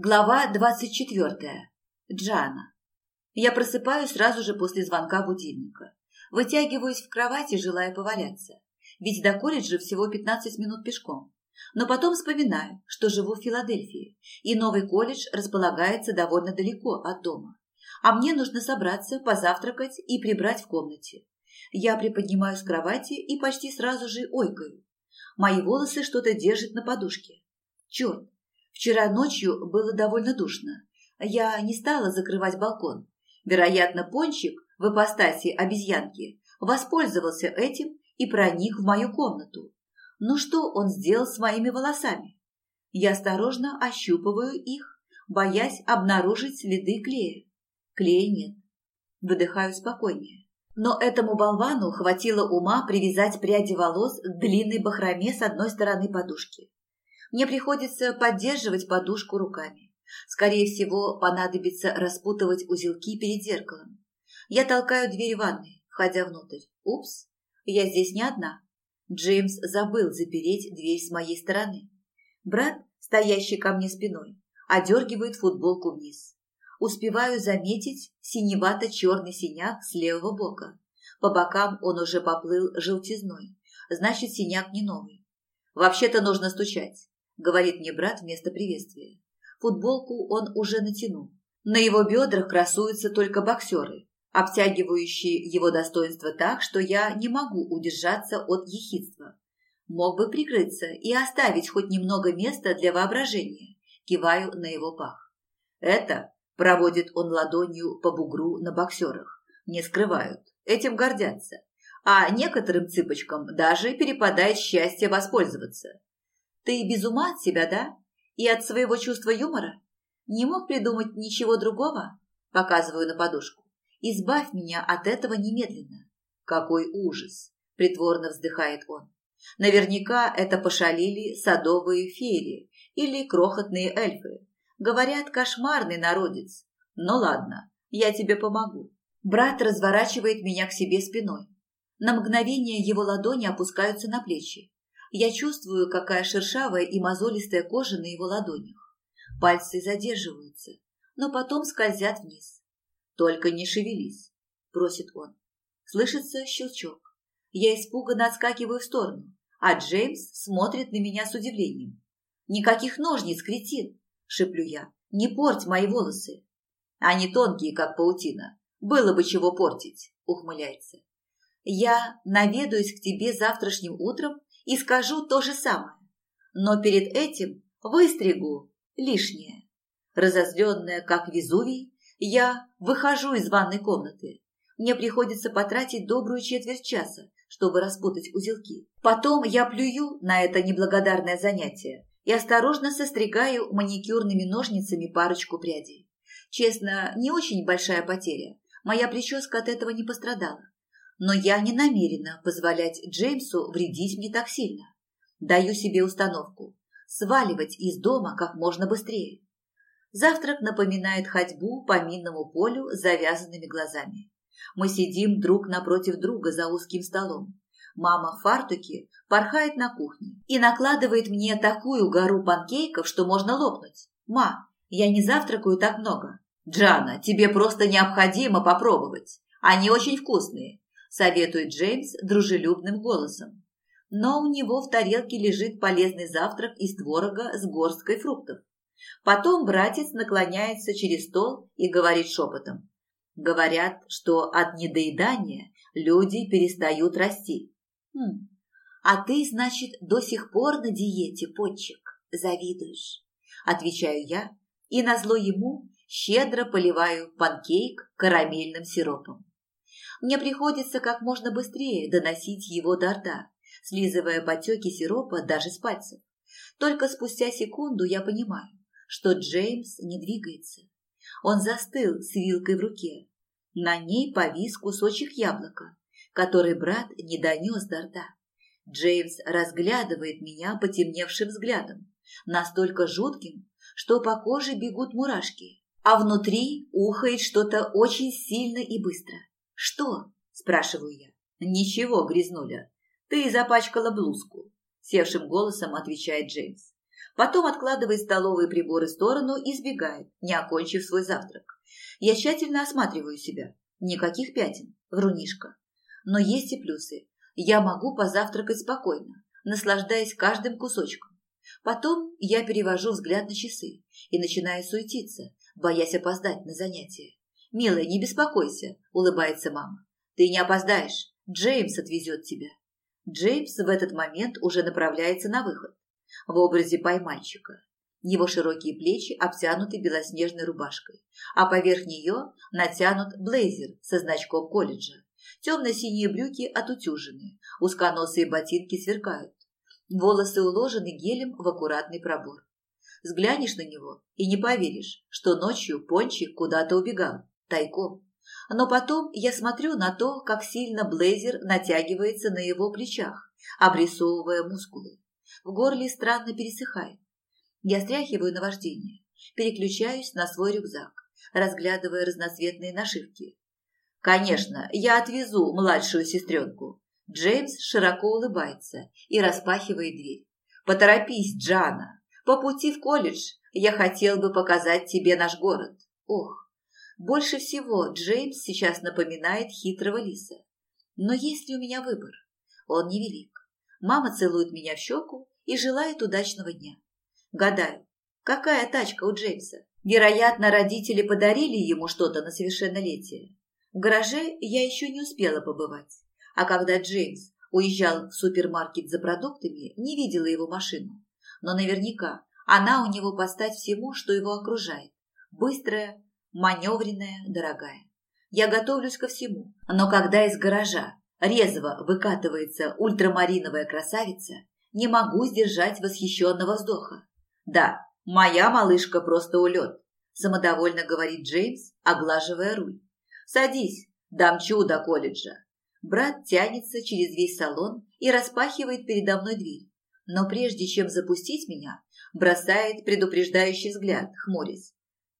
Глава 24. Джана. Я просыпаюсь сразу же после звонка будильника. Вытягиваюсь в кровати, желая поваляться. Ведь до колледжа всего 15 минут пешком. Но потом вспоминаю, что живу в Филадельфии, и новый колледж располагается довольно далеко от дома. А мне нужно собраться, позавтракать и прибрать в комнате. Я приподнимаюсь с кровати и почти сразу же ойкаю. Мои волосы что-то держит на подушке. Черт, Вчера ночью было довольно душно. Я не стала закрывать балкон. Вероятно, пончик в ипостаси обезьянки воспользовался этим и проник в мою комнату. Ну что он сделал с моими волосами? Я осторожно ощупываю их, боясь обнаружить следы клея. Клея нет. Выдыхаю спокойнее. Но этому болвану хватило ума привязать пряди волос к длинной бахроме с одной стороны подушки. Мне приходится поддерживать подушку руками. Скорее всего, понадобится распутывать узелки перед зеркалом. Я толкаю дверь ванной, входя внутрь. Упс, я здесь не одна. Джеймс забыл запереть дверь с моей стороны. Брат, стоящий ко мне спиной, одергивает футболку вниз. Успеваю заметить синевато-черный синяк с левого бока. По бокам он уже поплыл желтизной. Значит, синяк не новый. Вообще-то нужно стучать говорит мне брат вместо приветствия. Футболку он уже натянул. На его бедрах красуются только боксеры, обтягивающие его достоинство так, что я не могу удержаться от ехидства. Мог бы прикрыться и оставить хоть немного места для воображения. Киваю на его пах. Это проводит он ладонью по бугру на боксерах. Не скрывают, этим гордятся. А некоторым цыпочкам даже перепадает счастье воспользоваться. Ты без ума от себя, да? И от своего чувства юмора? Не мог придумать ничего другого? Показываю на подушку. Избавь меня от этого немедленно. Какой ужас! Притворно вздыхает он. Наверняка это пошалили садовые феи или крохотные эльфы. Говорят, кошмарный народец. Но ладно, я тебе помогу. Брат разворачивает меня к себе спиной. На мгновение его ладони опускаются на плечи. Я чувствую, какая шершавая и мозолистая кожа на его ладонях. Пальцы задерживаются, но потом скользят вниз. «Только не шевелись», – просит он. Слышится щелчок. Я испуганно отскакиваю в сторону, а Джеймс смотрит на меня с удивлением. «Никаких ножниц, кретин!» – шеплю я. «Не порть мои волосы!» «Они тонкие, как паутина. Было бы чего портить!» – ухмыляется. «Я наведаюсь к тебе завтрашним утром и скажу то же самое. Но перед этим выстригу лишнее. Разозленная, как Везувий, я выхожу из ванной комнаты. Мне приходится потратить добрую четверть часа, чтобы распутать узелки. Потом я плюю на это неблагодарное занятие и осторожно состригаю маникюрными ножницами парочку прядей. Честно, не очень большая потеря. Моя прическа от этого не пострадала но я не намерена позволять Джеймсу вредить мне так сильно. Даю себе установку – сваливать из дома как можно быстрее. Завтрак напоминает ходьбу по минному полю с завязанными глазами. Мы сидим друг напротив друга за узким столом. Мама в фартуке порхает на кухне и накладывает мне такую гору панкейков, что можно лопнуть. «Ма, я не завтракаю так много». «Джана, тебе просто необходимо попробовать. Они очень вкусные советует Джеймс дружелюбным голосом. Но у него в тарелке лежит полезный завтрак из творога с горсткой фруктов. Потом братец наклоняется через стол и говорит шепотом. Говорят, что от недоедания люди перестают расти. Хм. А ты, значит, до сих пор на диете, потчик, завидуешь? Отвечаю я и назло ему щедро поливаю панкейк карамельным сиропом. Мне приходится как можно быстрее доносить его до рта, слизывая потеки сиропа даже с пальцев. Только спустя секунду я понимаю, что Джеймс не двигается. Он застыл с вилкой в руке. На ней повис кусочек яблока, который брат не донес до рта. Джеймс разглядывает меня потемневшим взглядом, настолько жутким, что по коже бегут мурашки, а внутри ухает что-то очень сильно и быстро. «Что?» – спрашиваю я. «Ничего, грязнуля. Ты запачкала блузку», – севшим голосом отвечает Джеймс. Потом откладывает столовые приборы в сторону и сбегает, не окончив свой завтрак. Я тщательно осматриваю себя. Никаких пятен. Врунишка. Но есть и плюсы. Я могу позавтракать спокойно, наслаждаясь каждым кусочком. Потом я перевожу взгляд на часы и начинаю суетиться, боясь опоздать на занятия. «Милая, не беспокойся», – улыбается мама. «Ты не опоздаешь. Джеймс отвезет тебя». Джеймс в этот момент уже направляется на выход в образе поймальчика. Его широкие плечи обтянуты белоснежной рубашкой, а поверх нее натянут блейзер со значком колледжа. Темно-синие брюки отутюжены, узконосые ботинки сверкают. Волосы уложены гелем в аккуратный пробор. Взглянешь на него и не поверишь, что ночью Пончик куда-то убегал тайком. Но потом я смотрю на то, как сильно блейзер натягивается на его плечах, обрисовывая мускулы. В горле странно пересыхает. Я стряхиваю наваждение, переключаюсь на свой рюкзак, разглядывая разноцветные нашивки. «Конечно, я отвезу младшую сестренку». Джеймс широко улыбается и распахивает дверь. «Поторопись, Джана. По пути в колледж я хотел бы показать тебе наш город. Ох, больше всего Джеймс сейчас напоминает хитрого лиса. Но есть ли у меня выбор? Он невелик. Мама целует меня в щеку и желает удачного дня. Гадаю, какая тачка у Джеймса? Вероятно, родители подарили ему что-то на совершеннолетие. В гараже я еще не успела побывать. А когда Джеймс уезжал в супермаркет за продуктами, не видела его машину. Но наверняка она у него постать всему, что его окружает. Быстрая, маневренная, дорогая. Я готовлюсь ко всему, но когда из гаража резво выкатывается ультрамариновая красавица, не могу сдержать восхищенного вздоха. Да, моя малышка просто улет, самодовольно говорит Джеймс, оглаживая руль. Садись, дамчу до колледжа. Брат тянется через весь салон и распахивает передо мной дверь. Но прежде чем запустить меня, бросает предупреждающий взгляд, хмурясь.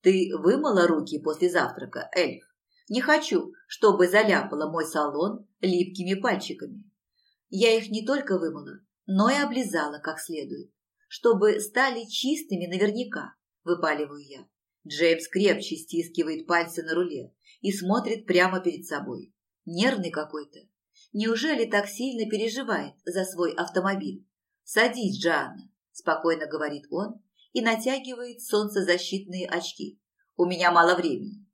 Ты вымыла руки после завтрака, эльф? Не хочу, чтобы заляпала мой салон липкими пальчиками. Я их не только вымыла, но и облизала как следует, чтобы стали чистыми наверняка, выпаливаю я. Джеймс крепче стискивает пальцы на руле и смотрит прямо перед собой. Нервный какой-то. Неужели так сильно переживает за свой автомобиль? «Садись, Джоанна», – спокойно говорит он, и натягивает солнцезащитные очки. У меня мало времени.